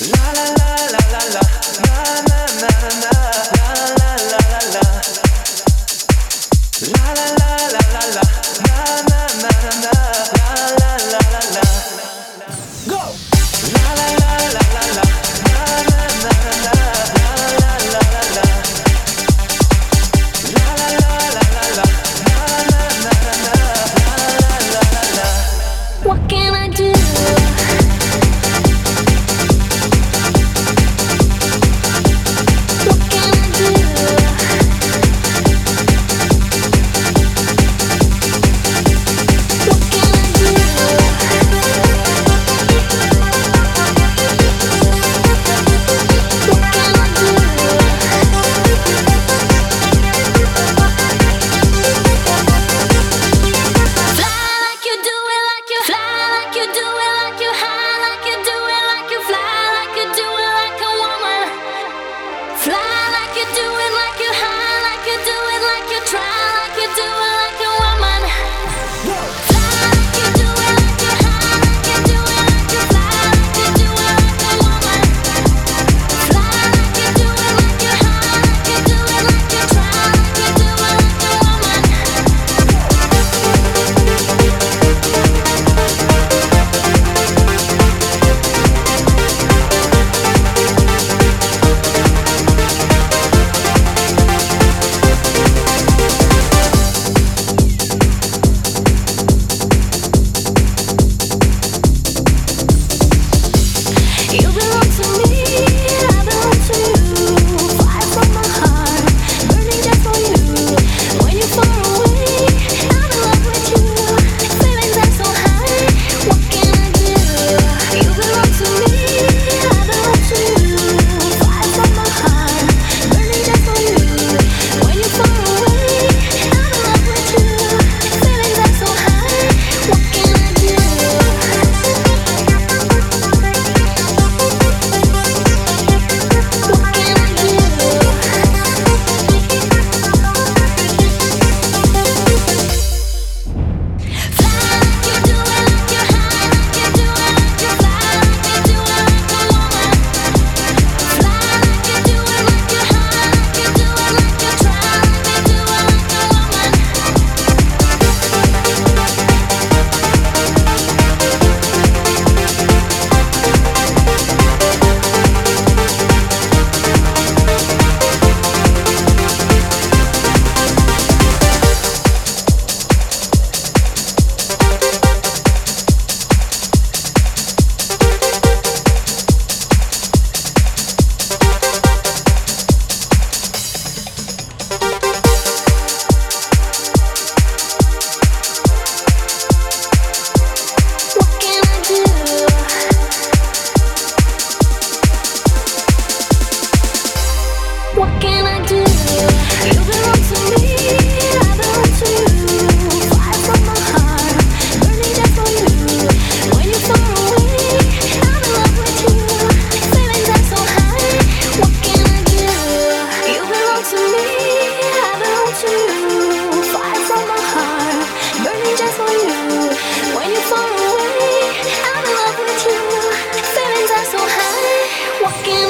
La la la